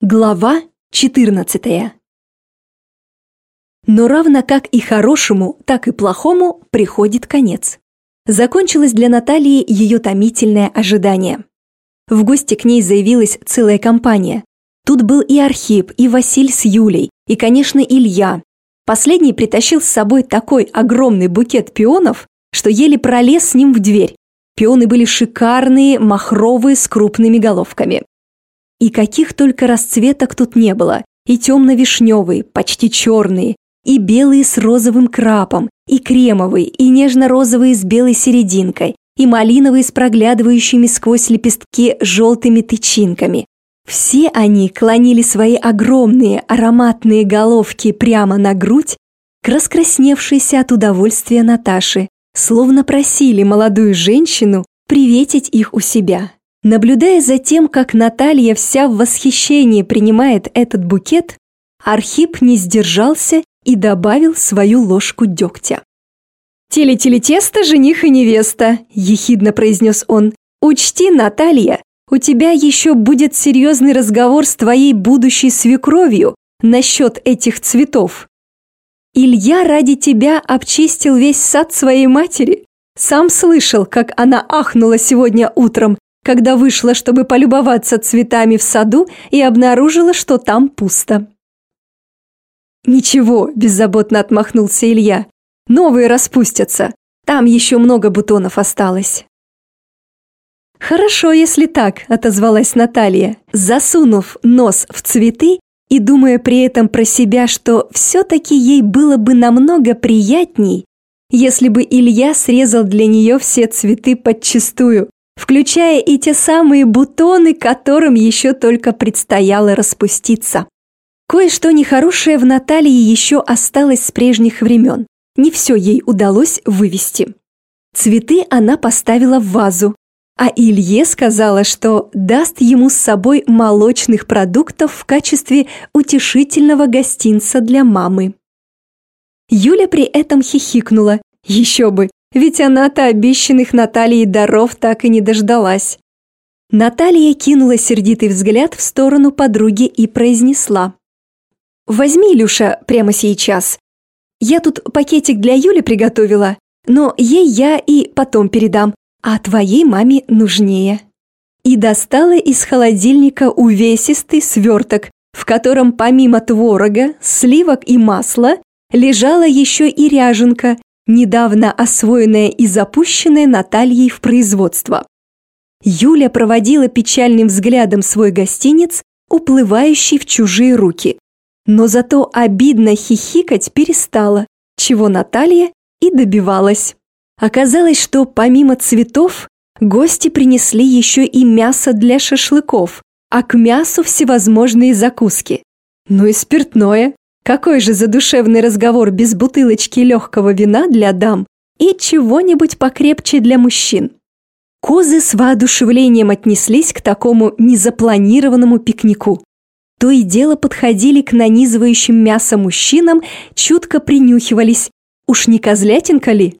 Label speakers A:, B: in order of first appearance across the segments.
A: Глава 14 Но равно как и хорошему, так и плохому приходит конец. Закончилось для Натальи ее томительное ожидание. В гости к ней заявилась целая компания. Тут был и Архип, и Василь с Юлей, и, конечно, Илья. Последний притащил с собой такой огромный букет пионов, что еле пролез с ним в дверь. Пионы были шикарные, махровые, с крупными головками. И каких только расцветок тут не было. И темно-вишневые, почти черные, и белые с розовым крапом, и кремовые, и нежно-розовые с белой серединкой, и малиновые с проглядывающими сквозь лепестки желтыми тычинками. Все они клонили свои огромные ароматные головки прямо на грудь к раскрасневшейся от удовольствия Наташи, словно просили молодую женщину приветить их у себя. Наблюдая за тем, как Наталья вся в восхищении принимает этот букет, Архип не сдержался и добавил свою ложку дегтя. «Теле-теле-тесто, жених и невеста», – ехидно произнес он. «Учти, Наталья, у тебя еще будет серьезный разговор с твоей будущей свекровью насчет этих цветов. Илья ради тебя обчистил весь сад своей матери. Сам слышал, как она ахнула сегодня утром, когда вышла, чтобы полюбоваться цветами в саду и обнаружила, что там пусто. «Ничего», – беззаботно отмахнулся Илья. «Новые распустятся. Там еще много бутонов осталось». «Хорошо, если так», – отозвалась Наталья, засунув нос в цветы и думая при этом про себя, что все-таки ей было бы намного приятней, если бы Илья срезал для нее все цветы подчистую, включая и те самые бутоны, которым еще только предстояло распуститься. Кое-что нехорошее в Наталье еще осталось с прежних времен. Не все ей удалось вывести. Цветы она поставила в вазу, а Илье сказала, что даст ему с собой молочных продуктов в качестве утешительного гостинца для мамы. Юля при этом хихикнула. Еще бы, ведь она-то обещанных Натальей даров так и не дождалась. Наталья кинула сердитый взгляд в сторону подруги и произнесла. «Возьми, Илюша, прямо сейчас. Я тут пакетик для Юли приготовила, но ей я и потом передам, а твоей маме нужнее». И достала из холодильника увесистый сверток, в котором помимо творога, сливок и масла лежала еще и ряженка, недавно освоенная и запущенная Натальей в производство. Юля проводила печальным взглядом свой гостинец, уплывающий в чужие руки. Но зато обидно хихикать перестала, чего Наталья и добивалась. Оказалось, что помимо цветов, гости принесли еще и мясо для шашлыков, а к мясу всевозможные закуски. Ну и спиртное. Какой же задушевный разговор без бутылочки легкого вина для дам и чего-нибудь покрепче для мужчин? Козы с воодушевлением отнеслись к такому незапланированному пикнику. То и дело подходили к нанизывающим мясо мужчинам, чутко принюхивались. Уж не козлятинка ли?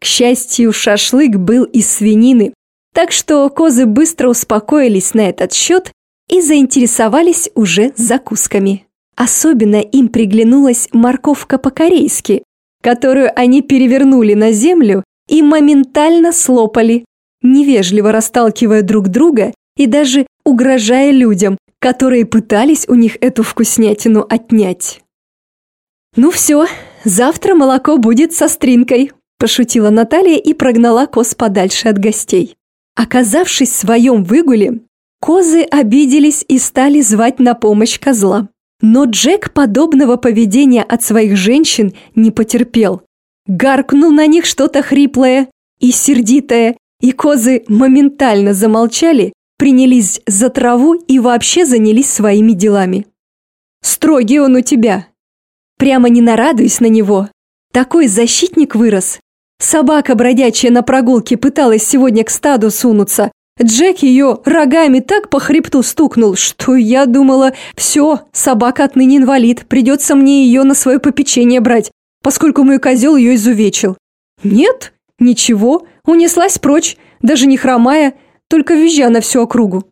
A: К счастью, шашлык был из свинины, так что козы быстро успокоились на этот счет и заинтересовались уже закусками. Особенно им приглянулась морковка по-корейски, которую они перевернули на землю и моментально слопали, невежливо расталкивая друг друга и даже угрожая людям, которые пытались у них эту вкуснятину отнять. «Ну все, завтра молоко будет со стринкой», – пошутила Наталья и прогнала коз подальше от гостей. Оказавшись в своем выгуле, козы обиделись и стали звать на помощь козла. Но Джек подобного поведения от своих женщин не потерпел. Гаркнул на них что-то хриплое и сердитое, и козы моментально замолчали, принялись за траву и вообще занялись своими делами. «Строгий он у тебя!» Прямо не нарадуюсь на него. Такой защитник вырос. Собака бродячая на прогулке пыталась сегодня к стаду сунуться, Джек ее рогами так по хребту стукнул, что я думала, все, собака отныне инвалид, придется мне ее на свое попечение брать, поскольку мой козел ее изувечил. Нет, ничего, унеслась прочь, даже не хромая, только визжа на всю округу.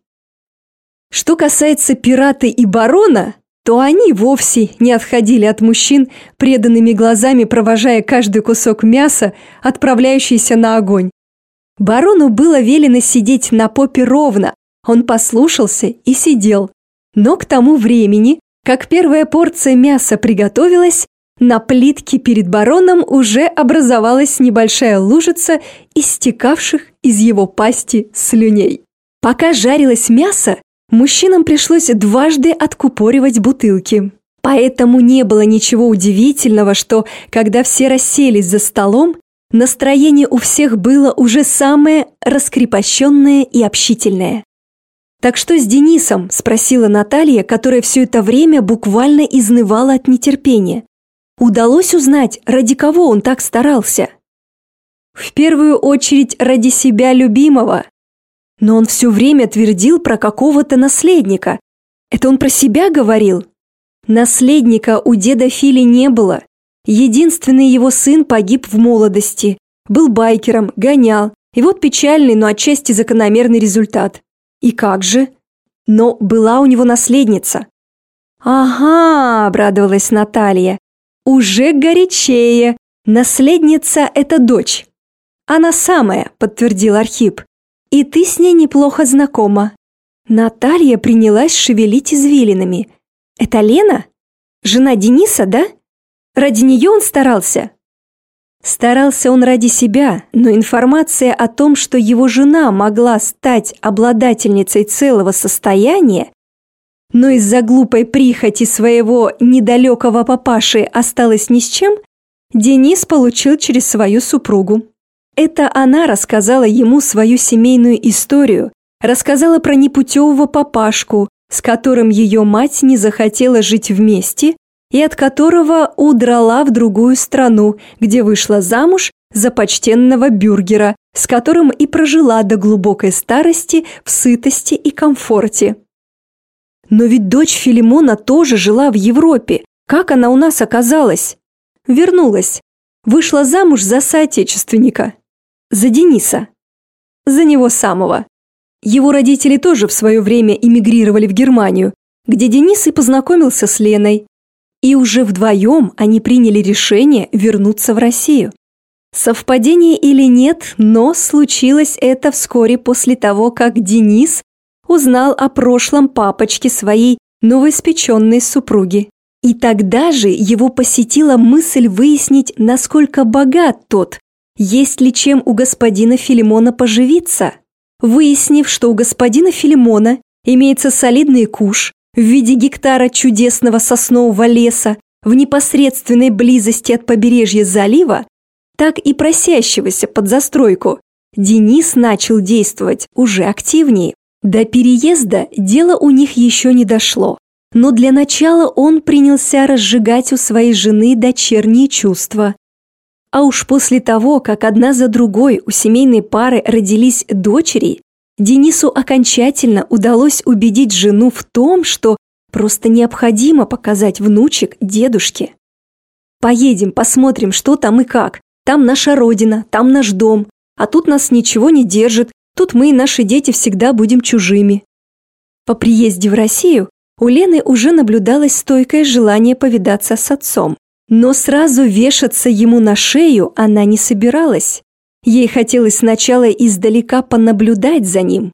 A: Что касается пираты и барона, то они вовсе не отходили от мужчин, преданными глазами провожая каждый кусок мяса, отправляющийся на огонь. Барону было велено сидеть на попе ровно, он послушался и сидел. Но к тому времени, как первая порция мяса приготовилась, на плитке перед бароном уже образовалась небольшая лужица истекавших из его пасти слюней. Пока жарилось мясо, мужчинам пришлось дважды откупоривать бутылки. Поэтому не было ничего удивительного, что, когда все расселись за столом, настроение у всех было уже самое раскрепощенное и общительное. «Так что с Денисом?» – спросила Наталья, которая все это время буквально изнывала от нетерпения. Удалось узнать, ради кого он так старался? В первую очередь ради себя любимого. Но он все время твердил про какого-то наследника. Это он про себя говорил? Наследника у деда Фили не было. Единственный его сын погиб в молодости. Был байкером, гонял. И вот печальный, но отчасти закономерный результат. И как же? Но была у него наследница. «Ага», – обрадовалась Наталья, «Уже горячее. Наследница – это дочь». «Она самая», – подтвердил Архип. «И ты с ней неплохо знакома». Наталья принялась шевелить извилинами. «Это Лена? Жена Дениса, да? Ради нее он старался?» Старался он ради себя, но информация о том, что его жена могла стать обладательницей целого состояния, но из-за глупой прихоти своего недалекого папаши осталось ни с чем, Денис получил через свою супругу. Это она рассказала ему свою семейную историю, рассказала про непутевого папашку, с которым ее мать не захотела жить вместе и от которого удрала в другую страну, где вышла замуж за почтенного бюргера, с которым и прожила до глубокой старости в сытости и комфорте. Но ведь дочь Филимона тоже жила в Европе. Как она у нас оказалась? Вернулась. Вышла замуж за соотечественника. За Дениса. За него самого. Его родители тоже в свое время эмигрировали в Германию, где Денис и познакомился с Леной. И уже вдвоем они приняли решение вернуться в Россию. Совпадение или нет, но случилось это вскоре после того, как Денис узнал о прошлом папочке своей новоиспеченной супруги. И тогда же его посетила мысль выяснить, насколько богат тот, есть ли чем у господина Филимона поживиться. Выяснив, что у господина Филимона имеется солидный куш в виде гектара чудесного соснового леса в непосредственной близости от побережья залива, так и просящегося под застройку, Денис начал действовать уже активнее. До переезда дело у них еще не дошло, но для начала он принялся разжигать у своей жены дочерние чувства. А уж после того, как одна за другой у семейной пары родились дочери, Денису окончательно удалось убедить жену в том, что просто необходимо показать внучек дедушке. «Поедем, посмотрим, что там и как. Там наша родина, там наш дом. А тут нас ничего не держит, Тут мы и наши дети всегда будем чужими. По приезде в Россию у Лены уже наблюдалось стойкое желание повидаться с отцом. Но сразу вешаться ему на шею она не собиралась. Ей хотелось сначала издалека понаблюдать за ним.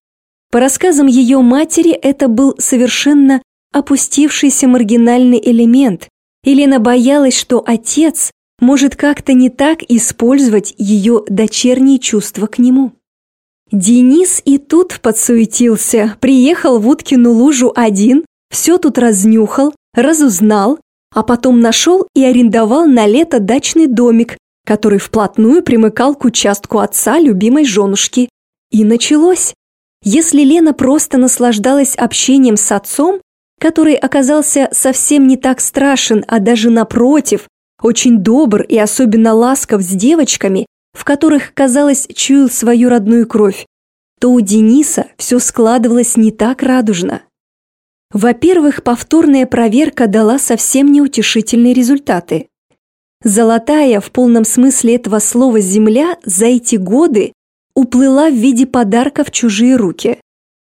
A: По рассказам ее матери, это был совершенно опустившийся маргинальный элемент. Елена боялась, что отец может как-то не так использовать ее дочерние чувства к нему. Денис и тут подсуетился, приехал в Уткину лужу один, все тут разнюхал, разузнал, а потом нашел и арендовал на лето дачный домик, который вплотную примыкал к участку отца любимой женушки. И началось. Если Лена просто наслаждалась общением с отцом, который оказался совсем не так страшен, а даже напротив, очень добр и особенно ласков с девочками, в которых, казалось, чуял свою родную кровь, то у Дениса все складывалось не так радужно. Во-первых, повторная проверка дала совсем неутешительные результаты. Золотая в полном смысле этого слова земля за эти годы уплыла в виде подарка в чужие руки.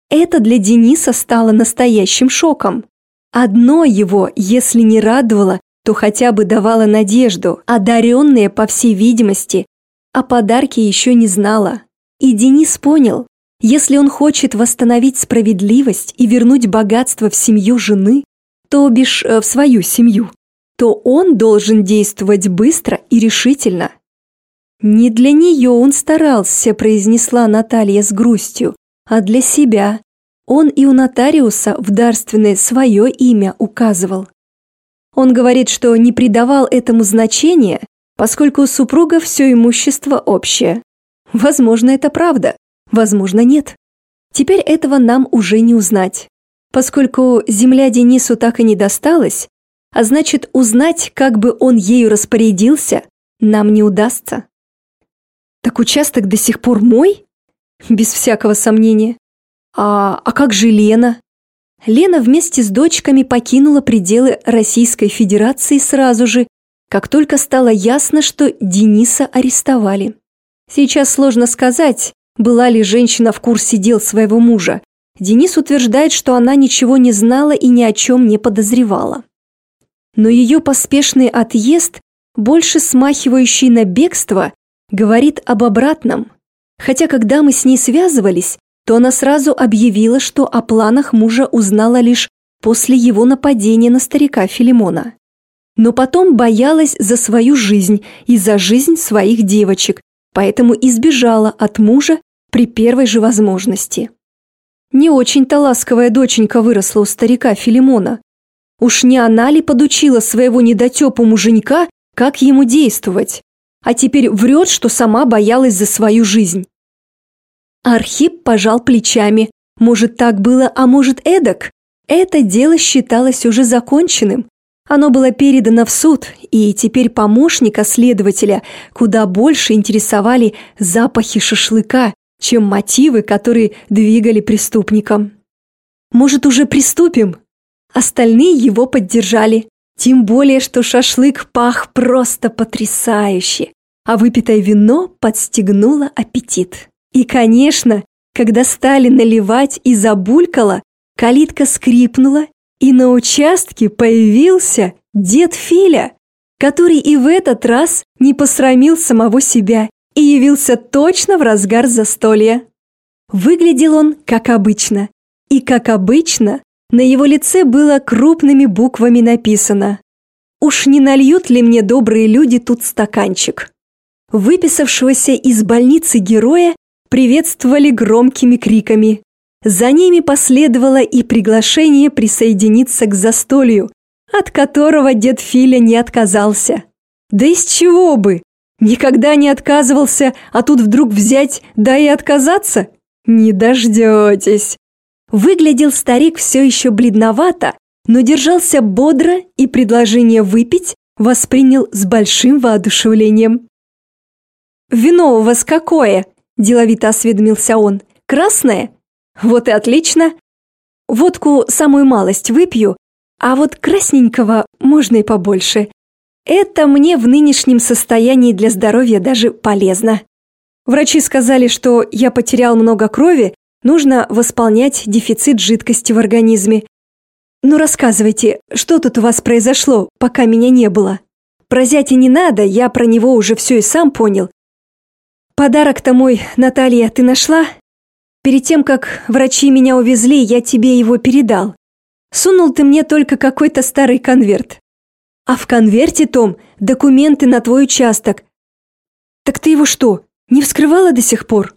A: Это для Дениса стало настоящим шоком. Одно его, если не радовало, то хотя бы давало надежду, одаренная, по всей видимости, о подарке еще не знала. И Денис понял, если он хочет восстановить справедливость и вернуть богатство в семью жены, то бишь э, в свою семью, то он должен действовать быстро и решительно. Не для нее он старался, произнесла Наталья с грустью, а для себя, он и у нотариуса в дарственное свое имя указывал. Он говорит, что не придавал этому значения, поскольку у супруга все имущество общее. Возможно, это правда, возможно, нет. Теперь этого нам уже не узнать. Поскольку земля Денису так и не досталась, а значит, узнать, как бы он ею распорядился, нам не удастся. Так участок до сих пор мой? Без всякого сомнения. А, а как же Лена? Лена вместе с дочками покинула пределы Российской Федерации сразу же, как только стало ясно, что Дениса арестовали. Сейчас сложно сказать, была ли женщина в курсе дел своего мужа. Денис утверждает, что она ничего не знала и ни о чем не подозревала. Но ее поспешный отъезд, больше смахивающий на бегство, говорит об обратном. Хотя когда мы с ней связывались, то она сразу объявила, что о планах мужа узнала лишь после его нападения на старика Филимона. Но потом боялась за свою жизнь и за жизнь своих девочек, поэтому избежала от мужа при первой же возможности. Не очень-то ласковая доченька выросла у старика Филимона. Уж не она ли подучила своего недотепу муженька, как ему действовать? А теперь врет, что сама боялась за свою жизнь. Архип пожал плечами. Может, так было, а может, эдак? Это дело считалось уже законченным. Оно было передано в суд, и теперь помощника следователя куда больше интересовали запахи шашлыка, чем мотивы, которые двигали преступником. «Может, уже приступим?» Остальные его поддержали. Тем более, что шашлык пах просто потрясающе, а выпитое вино подстегнуло аппетит. И, конечно, когда стали наливать и забулькало, калитка скрипнула, и на участке появился дед Филя, который и в этот раз не посрамил самого себя и явился точно в разгар застолья. Выглядел он, как обычно, и, как обычно, на его лице было крупными буквами написано «Уж не нальют ли мне добрые люди тут стаканчик?» Выписавшегося из больницы героя приветствовали громкими криками. За ними последовало и приглашение присоединиться к застолью, от которого дед Филя не отказался. Да из чего бы? Никогда не отказывался, а тут вдруг взять, да и отказаться? Не дождетесь. Выглядел старик все еще бледновато, но держался бодро и предложение выпить воспринял с большим воодушевлением. «Вино у вас какое?» – деловито осведомился он. «Красное? Вот и отлично. Водку самую малость выпью, а вот красненького можно и побольше. Это мне в нынешнем состоянии для здоровья даже полезно. Врачи сказали, что я потерял много крови, нужно восполнять дефицит жидкости в организме. Ну рассказывайте, что тут у вас произошло, пока меня не было? Про зятя не надо, я про него уже все и сам понял, Подарок-то мой, Наталья, ты нашла? Перед тем, как врачи меня увезли, я тебе его передал. Сунул ты мне только какой-то старый конверт. А в конверте, Том, документы на твой участок. Так ты его что, не вскрывала до сих пор?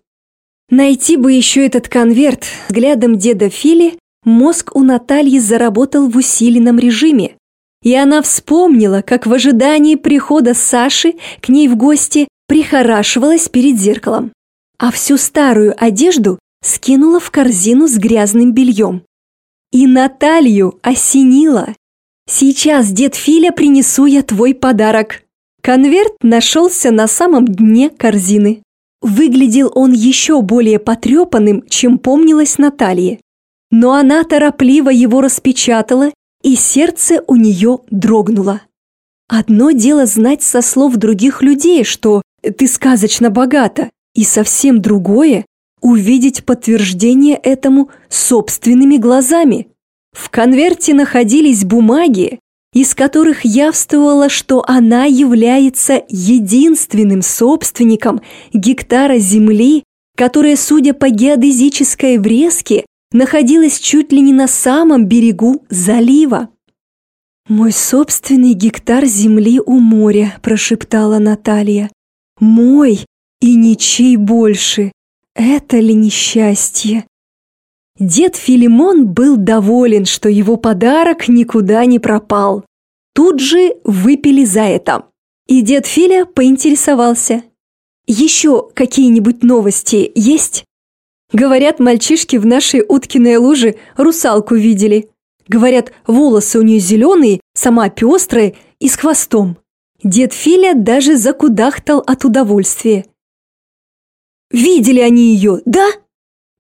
A: Найти бы еще этот конверт. Взглядом деда Фили мозг у Натальи заработал в усиленном режиме. И она вспомнила, как в ожидании прихода Саши к ней в гости прихорашивалась перед зеркалом, а всю старую одежду скинула в корзину с грязным бельем. И Наталью осенила. «Сейчас, дед Филя, принесу я твой подарок». Конверт нашелся на самом дне корзины. Выглядел он еще более потрепанным, чем помнилось Наталье. Но она торопливо его распечатала, и сердце у нее дрогнуло. Одно дело знать со слов других людей, что ты сказочно богата, и совсем другое увидеть подтверждение этому собственными глазами. В конверте находились бумаги, из которых явствовало, что она является единственным собственником гектара земли, которая, судя по геодезической врезке, находилась чуть ли не на самом берегу залива. «Мой собственный гектар земли у моря», – прошептала Наталья. «Мой и ничей больше. Это ли несчастье?» Дед Филимон был доволен, что его подарок никуда не пропал. Тут же выпили за это. И дед Филя поинтересовался. «Еще какие-нибудь новости есть?» Говорят, мальчишки в нашей уткиной луже русалку видели. Говорят, волосы у нее зеленые, сама пестрая и с хвостом. Дед Филя даже закудахтал от удовольствия. «Видели они ее, да?»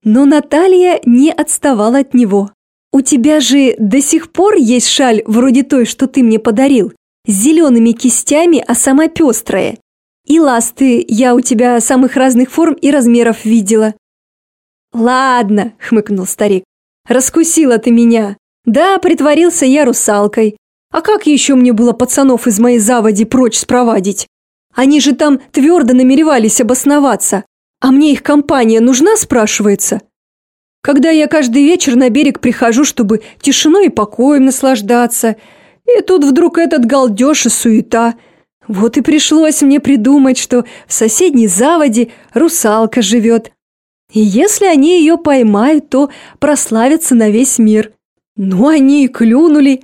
A: Но Наталья не отставала от него. «У тебя же до сих пор есть шаль вроде той, что ты мне подарил, с зелеными кистями, а сама пестрая. И ласты я у тебя самых разных форм и размеров видела». «Ладно», — хмыкнул старик, — «раскусила ты меня. Да, притворился я русалкой. А как еще мне было пацанов из моей заводи прочь спровадить? Они же там твердо намеревались обосноваться. А мне их компания нужна, спрашивается? Когда я каждый вечер на берег прихожу, чтобы тишиной и покоем наслаждаться, и тут вдруг этот галдеж и суета. Вот и пришлось мне придумать, что в соседней заводе русалка живет. И если они ее поймают, то прославятся на весь мир. Ну, они и клюнули.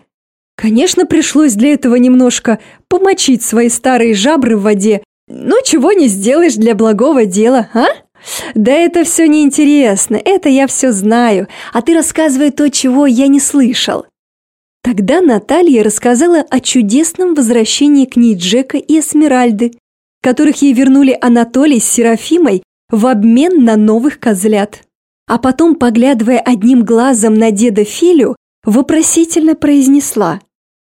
A: Конечно, пришлось для этого немножко помочить свои старые жабры в воде, ну, чего не сделаешь для благого дела, а? Да это все неинтересно, это я все знаю, а ты рассказывай то, чего я не слышал. Тогда Наталья рассказала о чудесном возвращении к ней Джека и Эсмеральды, которых ей вернули Анатолий с Серафимой в обмен на новых козлят. А потом, поглядывая одним глазом на деда Филю, вопросительно произнесла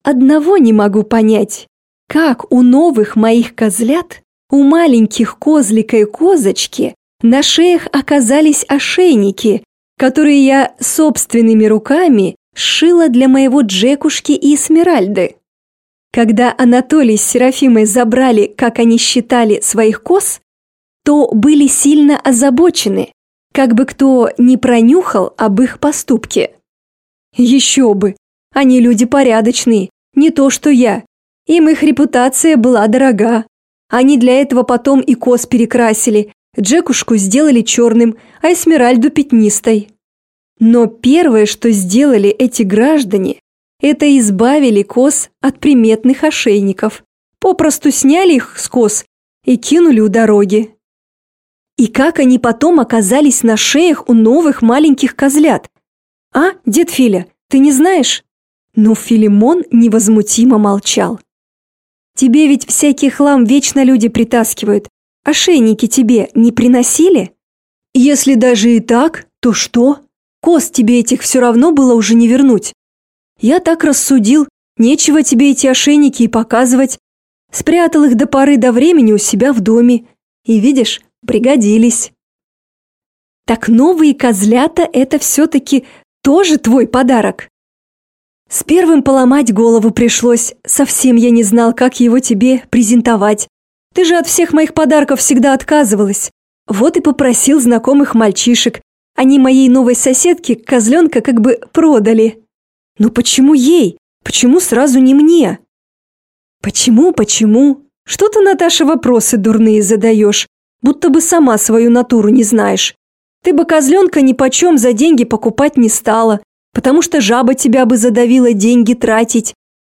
A: «Одного не могу понять. Как у новых моих козлят, у маленьких козлика и козочки на шеях оказались ошейники, которые я собственными руками сшила для моего Джекушки и Эсмеральды. Когда Анатолий с Серафимой забрали, как они считали, своих коз, то были сильно озабочены, как бы кто не пронюхал об их поступке. Еще бы, они люди порядочные, не то что я, им их репутация была дорога. Они для этого потом и кос перекрасили, Джекушку сделали черным, а Эсмеральду пятнистой. Но первое, что сделали эти граждане, это избавили кос от приметных ошейников. Попросту сняли их с кос и кинули у дороги. И как они потом оказались на шеях у новых маленьких козлят? А, дед Филя, ты не знаешь? Но Филимон невозмутимо молчал. Тебе ведь всякий хлам вечно люди притаскивают. Ошейники тебе не приносили? Если даже и так, то что? Кост тебе этих все равно было уже не вернуть. Я так рассудил, нечего тебе эти ошейники и показывать. Спрятал их до поры до времени у себя в доме. И видишь, пригодились. Так новые козлята – это все-таки тоже твой подарок? С первым поломать голову пришлось, совсем я не знал, как его тебе презентовать. Ты же от всех моих подарков всегда отказывалась. Вот и попросил знакомых мальчишек. Они моей новой соседке козленка как бы продали. Но почему ей? Почему сразу не мне? Почему, почему? Что ты, Наташа, вопросы дурные задаешь? Будто бы сама свою натуру не знаешь. Ты бы козленка ни почем за деньги покупать не стала потому что жаба тебя бы задавила деньги тратить,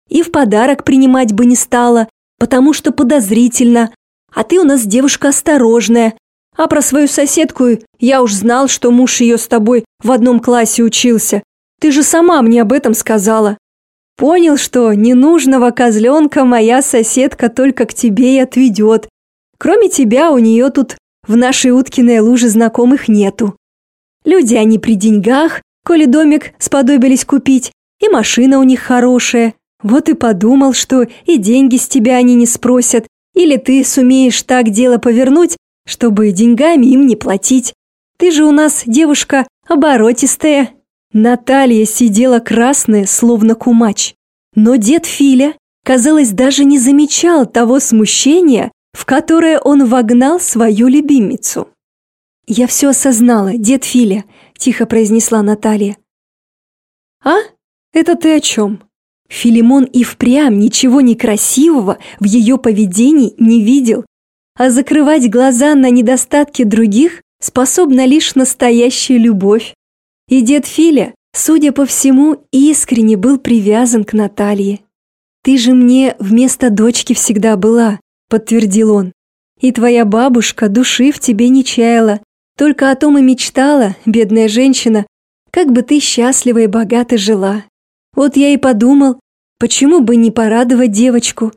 A: и в подарок принимать бы не стала, потому что подозрительно, а ты у нас девушка осторожная, а про свою соседку я уж знал, что муж ее с тобой в одном классе учился. Ты же сама мне об этом сказала. Понял, что ненужного козленка моя соседка только к тебе и отведет. Кроме тебя у нее тут в нашей уткиной луже знакомых нету. Люди они при деньгах, коли домик сподобились купить, и машина у них хорошая. Вот и подумал, что и деньги с тебя они не спросят, или ты сумеешь так дело повернуть, чтобы деньгами им не платить. Ты же у нас девушка оборотистая». Наталья сидела красная, словно кумач. Но дед Филя, казалось, даже не замечал того смущения, в которое он вогнал свою любимицу. «Я все осознала, дед Филя», – тихо произнесла Наталья. «А? Это ты о чем?» Филимон и впрямь ничего некрасивого в ее поведении не видел, а закрывать глаза на недостатки других способна лишь настоящая любовь. И дед Филя, судя по всему, искренне был привязан к Наталье. «Ты же мне вместо дочки всегда была», — подтвердил он. «И твоя бабушка души в тебе не чаяла, только о том и мечтала, бедная женщина, как бы ты счастливо и богато жила. Вот я и подумал, почему бы не порадовать девочку.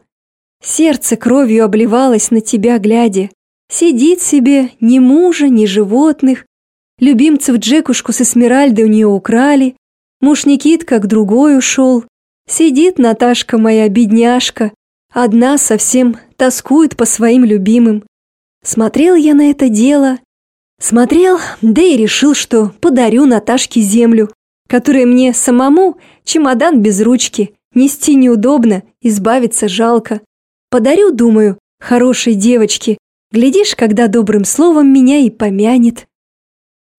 A: Сердце кровью обливалось на тебя глядя. Сидит себе, ни мужа, ни животных. Любимцев Джекушку с Эсмеральдой у нее украли. Муж Никит как другой ушел. Сидит Наташка моя бедняжка, одна совсем тоскует по своим любимым. Смотрел я на это дело, смотрел, да и решил, что подарю Наташке землю, которая мне самому чемодан без ручки, нести неудобно, избавиться жалко. Подарю, думаю, хорошей девочке, глядишь, когда добрым словом меня и помянет.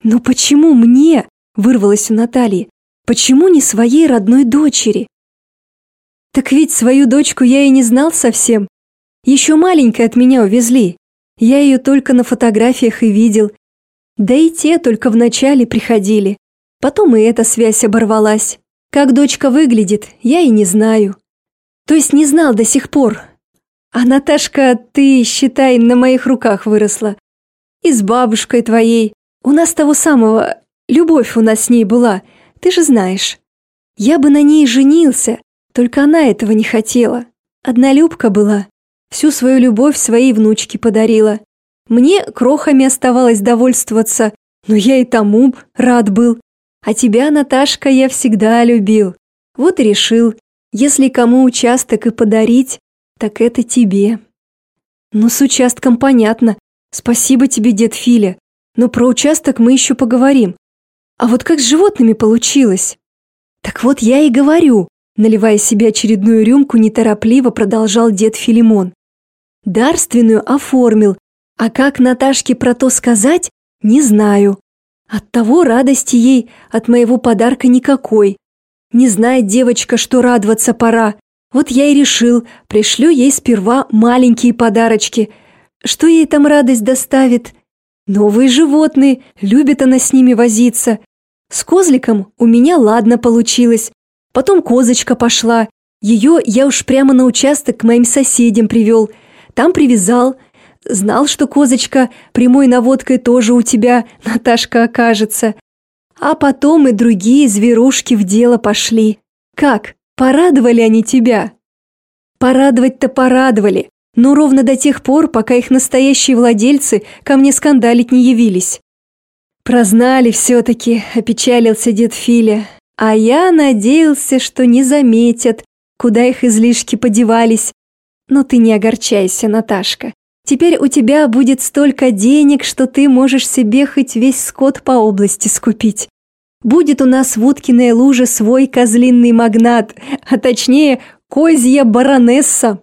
A: Но почему мне, вырвалось у Натальи, почему не своей родной дочери? Так ведь свою дочку я и не знал совсем. Еще маленькой от меня увезли. Я ее только на фотографиях и видел. Да и те только вначале приходили. Потом и эта связь оборвалась. Как дочка выглядит, я и не знаю. То есть не знал до сих пор. А Наташка, ты, считай, на моих руках выросла. И с бабушкой твоей. У нас того самого... Любовь у нас с ней была, ты же знаешь. Я бы на ней женился, только она этого не хотела. Однолюбка была. Всю свою любовь своей внучке подарила. Мне крохами оставалось довольствоваться, но я и тому рад был. А тебя, Наташка, я всегда любил. Вот и решил, если кому участок и подарить, так это тебе. Ну, с участком понятно. Спасибо тебе, дед Филя. Но про участок мы еще поговорим. А вот как с животными получилось? Так вот я и говорю. Наливая себе очередную рюмку, неторопливо продолжал дед Филимон. Дарственную оформил, а как Наташке про то сказать, не знаю. Оттого радости ей от моего подарка никакой. Не знает девочка, что радоваться пора. Вот я и решил, пришлю ей сперва маленькие подарочки. Что ей там радость доставит? Новые животные, любит она с ними возиться. С козликом у меня ладно получилось, Потом козочка пошла. Ее я уж прямо на участок к моим соседям привел. Там привязал. Знал, что козочка прямой наводкой тоже у тебя, Наташка, окажется. А потом и другие зверушки в дело пошли. Как, порадовали они тебя? Порадовать-то порадовали, но ровно до тех пор, пока их настоящие владельцы ко мне скандалить не явились. Прознали все-таки, опечалился дед Филя. А я надеялся, что не заметят, куда их излишки подевались. Но ты не огорчайся, Наташка. Теперь у тебя будет столько денег, что ты можешь себе хоть весь скот по области скупить. Будет у нас в Уткиной луже свой козлинный магнат, а точнее козья баронесса.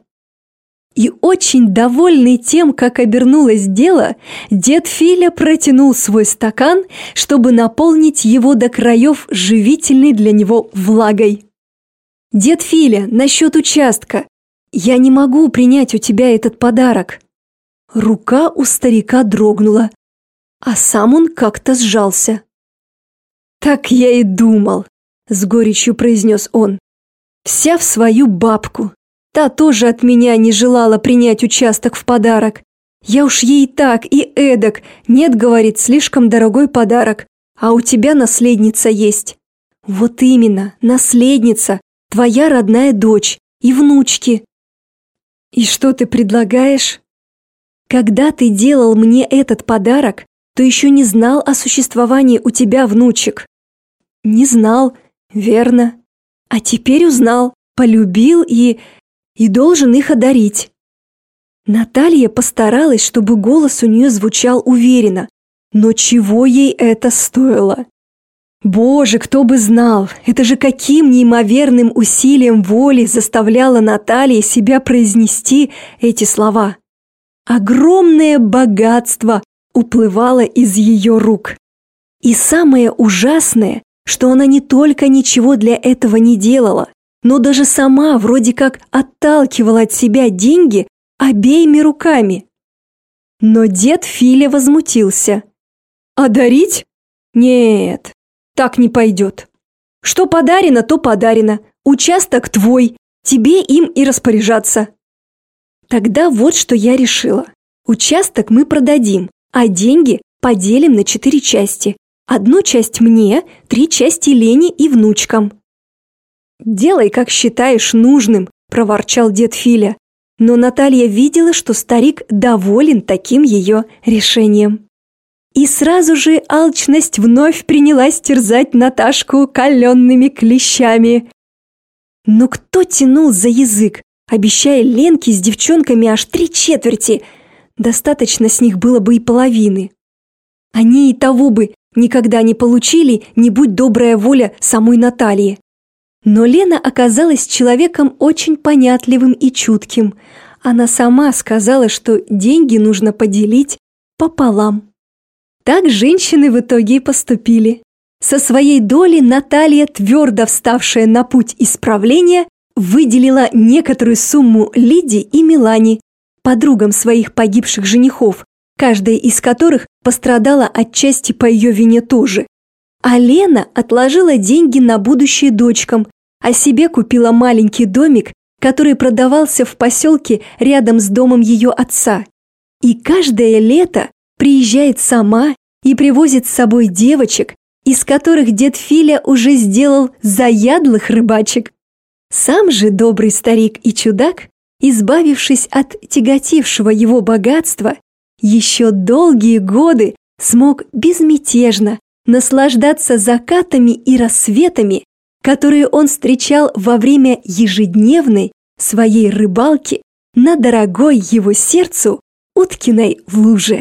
A: И очень довольный тем, как обернулось дело, дед Филя протянул свой стакан, чтобы наполнить его до краев живительной для него влагой. «Дед Филя, насчет участка. Я не могу принять у тебя этот подарок». Рука у старика дрогнула, а сам он как-то сжался. «Так я и думал», — с горечью произнес он. «Вся в свою бабку, Та тоже от меня не желала принять участок в подарок. Я уж ей так и эдак. Нет, говорит, слишком дорогой подарок. А у тебя наследница есть. Вот именно, наследница. Твоя родная дочь и внучки. И что ты предлагаешь? Когда ты делал мне этот подарок, то еще не знал о существовании у тебя внучек. Не знал, верно. А теперь узнал, полюбил и и должен их одарить. Наталья постаралась, чтобы голос у нее звучал уверенно. Но чего ей это стоило? Боже, кто бы знал, это же каким неимоверным усилием воли заставляла Наталья себя произнести эти слова. Огромное богатство уплывало из ее рук. И самое ужасное, что она не только ничего для этого не делала, но даже сама вроде как отталкивала от себя деньги обеими руками. Но дед Филя возмутился. «А дарить? Нет, так не пойдет. Что подарено, то подарено. Участок твой, тебе им и распоряжаться. Тогда вот что я решила. Участок мы продадим, а деньги поделим на четыре части. Одну часть мне, три части Лене и внучкам. «Делай, как считаешь нужным», – проворчал дед Филя. Но Наталья видела, что старик доволен таким ее решением. И сразу же алчность вновь принялась терзать Наташку каленными клещами. Но кто тянул за язык, обещая Ленке с девчонками аж три четверти? Достаточно с них было бы и половины. Они и того бы никогда не получили, не будь добрая воля самой Натальи. Но Лена оказалась человеком очень понятливым и чутким. Она сама сказала, что деньги нужно поделить пополам. Так женщины в итоге и поступили. Со своей доли Наталья, твердо вставшая на путь исправления, выделила некоторую сумму Лиде и Милане, подругам своих погибших женихов, каждая из которых пострадала отчасти по ее вине тоже. А Лена отложила деньги на будущее дочкам, а себе купила маленький домик, который продавался в поселке рядом с домом ее отца. И каждое лето приезжает сама и привозит с собой девочек, из которых дед Филя уже сделал заядлых рыбачек. Сам же добрый старик и чудак, избавившись от тяготившего его богатства, еще долгие годы смог безмятежно наслаждаться закатами и рассветами, которые он встречал во время ежедневной своей рыбалки на дорогой его сердцу Уткиной в луже.